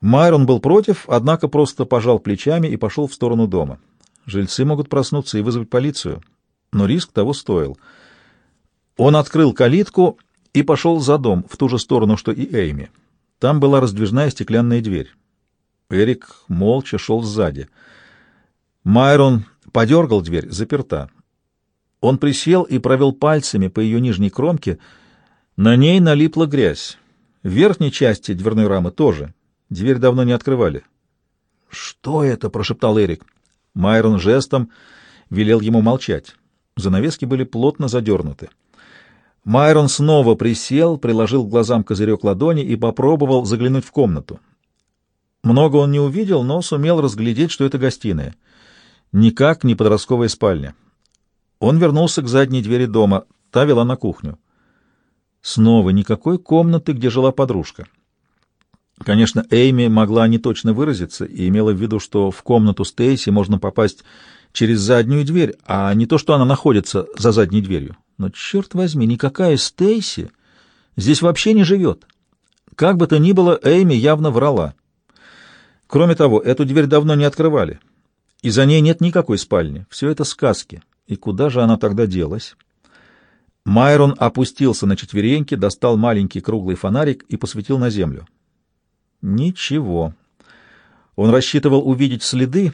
Майрон был против, однако просто пожал плечами и пошел в сторону дома. Жильцы могут проснуться и вызвать полицию, но риск того стоил. Он открыл калитку и пошел за дом, в ту же сторону, что и Эйми. Там была раздвижная стеклянная дверь. Эрик молча шел сзади. Майрон подергал дверь, заперта. Он присел и провел пальцами по ее нижней кромке. На ней налипла грязь. В верхней части дверной рамы тоже. Дверь давно не открывали. «Что это?» — прошептал Эрик. Майрон жестом велел ему молчать. Занавески были плотно задернуты. Майрон снова присел, приложил к глазам козырек ладони и попробовал заглянуть в комнату. Много он не увидел, но сумел разглядеть, что это гостиная. Никак не подростковая спальня. Он вернулся к задней двери дома, та вела на кухню. Снова никакой комнаты, где жила подружка. Конечно, Эйми могла не точно выразиться и имела в виду, что в комнату Стейси можно попасть через заднюю дверь, а не то, что она находится за задней дверью. Но, черт возьми, никакая Стейси здесь вообще не живет. Как бы то ни было, Эйми явно врала. Кроме того, эту дверь давно не открывали, и за ней нет никакой спальни. Все это сказки. И куда же она тогда делась? Майрон опустился на четвереньки, достал маленький круглый фонарик и посветил на землю. Ничего. Он рассчитывал увидеть следы,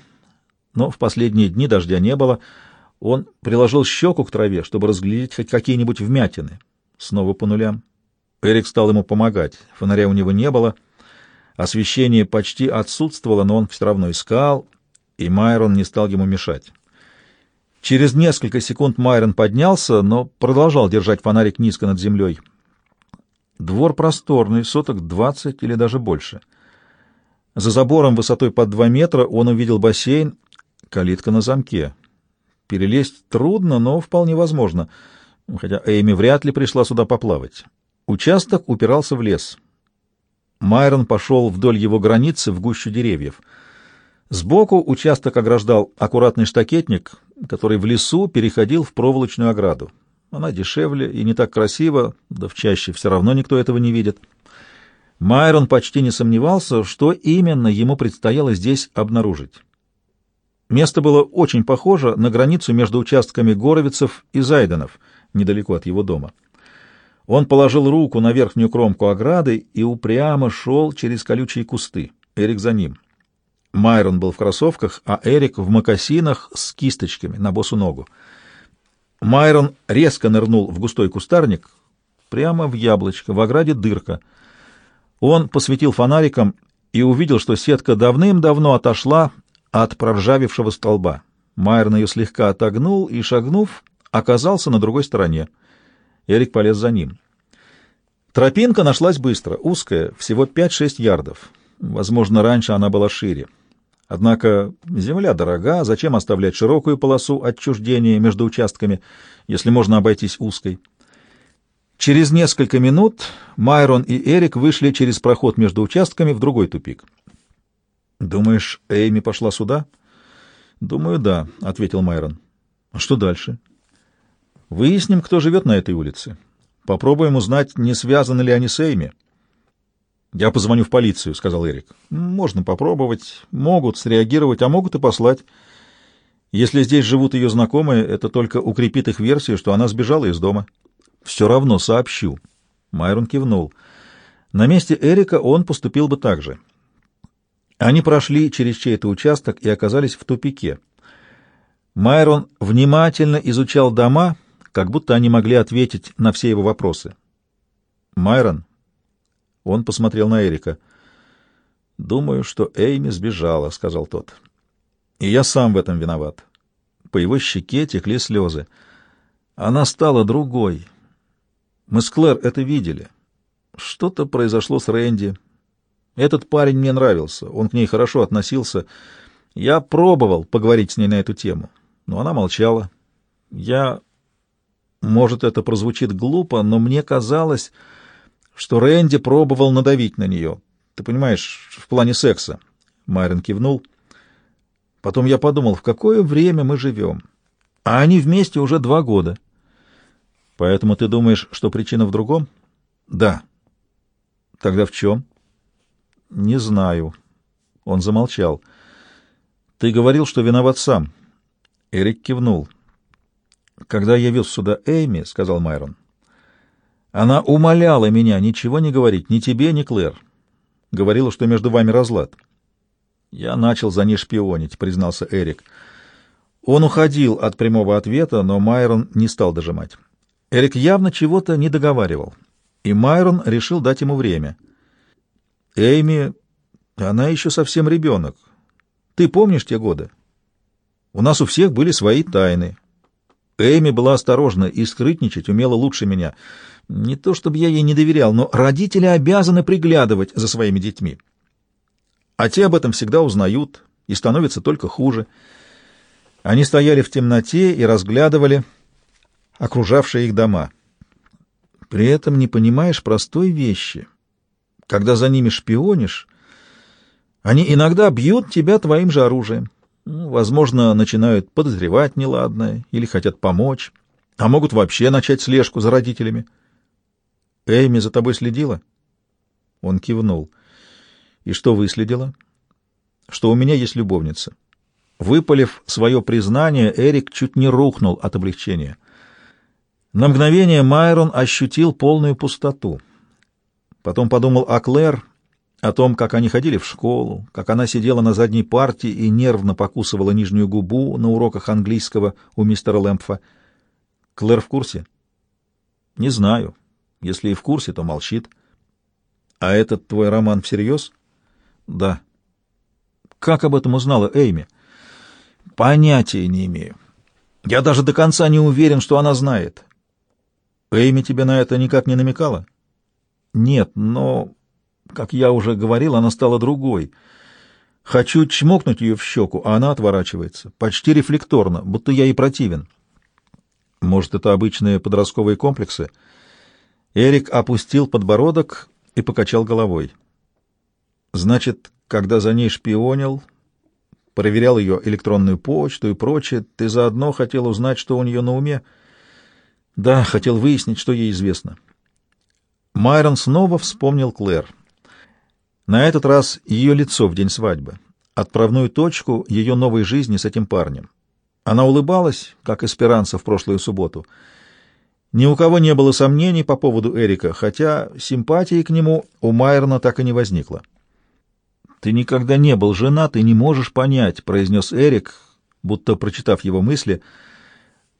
но в последние дни дождя не было. Он приложил щеку к траве, чтобы разглядеть хоть какие-нибудь вмятины. Снова по нулям. Эрик стал ему помогать. Фонаря у него не было. Освещение почти отсутствовало, но он все равно искал, и Майрон не стал ему мешать. Через несколько секунд Майрон поднялся, но продолжал держать фонарик низко над землей. Двор просторный, соток двадцать или даже больше. За забором высотой под два метра он увидел бассейн, калитка на замке. Перелезть трудно, но вполне возможно, хотя Эйми вряд ли пришла сюда поплавать. Участок упирался в лес. Майрон пошел вдоль его границы в гущу деревьев. Сбоку участок ограждал аккуратный штакетник, который в лесу переходил в проволочную ограду. Она дешевле и не так красива, да в чаще все равно никто этого не видит. Майрон почти не сомневался, что именно ему предстояло здесь обнаружить. Место было очень похоже на границу между участками Горовицев и Зайденов, недалеко от его дома. Он положил руку на верхнюю кромку ограды и упрямо шел через колючие кусты. Эрик за ним. Майрон был в кроссовках, а Эрик в мокасинах с кисточками на босу ногу. Майрон резко нырнул в густой кустарник, прямо в яблочко, в ограде дырка. Он посветил фонариком и увидел, что сетка давным-давно отошла от проржавевшего столба. Майрон ее слегка отогнул и, шагнув, оказался на другой стороне. Эрик полез за ним. Тропинка нашлась быстро, узкая, всего 5-6 ярдов. Возможно, раньше она была шире. Однако земля дорога, зачем оставлять широкую полосу отчуждения между участками, если можно обойтись узкой? Через несколько минут Майрон и Эрик вышли через проход между участками в другой тупик. «Думаешь, Эйми пошла сюда?» «Думаю, да», — ответил Майрон. «А что дальше?» «Выясним, кто живет на этой улице. Попробуем узнать, не связаны ли они с Эйми». «Я позвоню в полицию», — сказал Эрик. «Можно попробовать. Могут среагировать, а могут и послать. Если здесь живут ее знакомые, это только укрепит их версию, что она сбежала из дома». «Все равно сообщу». Майрон кивнул. На месте Эрика он поступил бы так же. Они прошли через чей-то участок и оказались в тупике. Майрон внимательно изучал дома, как будто они могли ответить на все его вопросы. «Майрон», он посмотрел на Эрика. «Думаю, что Эйми сбежала», — сказал тот. «И я сам в этом виноват». По его щеке текли слезы. Она стала другой. Мы с Клэр это видели. Что-то произошло с Рэнди. Этот парень мне нравился, он к ней хорошо относился. Я пробовал поговорить с ней на эту тему, но она молчала. Я... Может, это прозвучит глупо, но мне казалось что Рэнди пробовал надавить на нее. Ты понимаешь, в плане секса. Майрон кивнул. Потом я подумал, в какое время мы живем. А они вместе уже два года. Поэтому ты думаешь, что причина в другом? Да. Тогда в чем? «Не знаю». Он замолчал. «Ты говорил, что виноват сам». Эрик кивнул. «Когда я вез сюда Эйми, — сказал Майрон, — она умоляла меня ничего не говорить ни тебе, ни Клэр. Говорила, что между вами разлад». «Я начал за ней шпионить», — признался Эрик. Он уходил от прямого ответа, но Майрон не стал дожимать. Эрик явно чего-то не договаривал, и Майрон решил дать ему время. «Эйми, она еще совсем ребенок. Ты помнишь те годы? У нас у всех были свои тайны. Эйми была осторожна и скрытничать умела лучше меня. Не то чтобы я ей не доверял, но родители обязаны приглядывать за своими детьми. А те об этом всегда узнают и становятся только хуже». Они стояли в темноте и разглядывали окружавшие их дома. При этом не понимаешь простой вещи. Когда за ними шпионишь, они иногда бьют тебя твоим же оружием. Ну, возможно, начинают подозревать неладное или хотят помочь, а могут вообще начать слежку за родителями. Эйми за тобой следила? Он кивнул. И что выследила? Что у меня есть любовница. Выпалив свое признание, Эрик чуть не рухнул от облегчения. На мгновение Майрон ощутил полную пустоту. Потом подумал о Клэр, о том, как они ходили в школу, как она сидела на задней парте и нервно покусывала нижнюю губу на уроках английского у мистера Лэмпфа. Клэр в курсе? Не знаю. Если и в курсе, то молчит. А этот твой роман всерьез? Да. Как об этом узнала Эйми? — Понятия не имею. Я даже до конца не уверен, что она знает. Эйми тебе на это никак не намекала? Нет, но, как я уже говорил, она стала другой. Хочу чмокнуть ее в щеку, а она отворачивается, почти рефлекторно, будто я ей противен. Может, это обычные подростковые комплексы? Эрик опустил подбородок и покачал головой. Значит, когда за ней шпионил, проверял ее электронную почту и прочее. Ты заодно хотел узнать, что у нее на уме? Да, хотел выяснить, что ей известно. Майрон снова вспомнил Клэр. На этот раз ее лицо в день свадьбы, отправную точку ее новой жизни с этим парнем. Она улыбалась, как Эсперанца в прошлую субботу. Ни у кого не было сомнений по поводу Эрика, хотя симпатии к нему у Майрона так и не возникло. «Ты никогда не был женат и не можешь понять», — произнес Эрик, будто прочитав его мысли.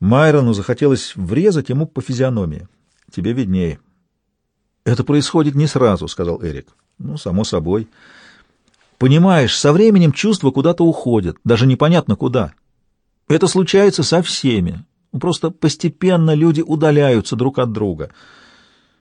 Майрону захотелось врезать ему по физиономии. «Тебе виднее». «Это происходит не сразу», — сказал Эрик. «Ну, само собой». «Понимаешь, со временем чувства куда-то уходят, даже непонятно куда. Это случается со всеми. Просто постепенно люди удаляются друг от друга».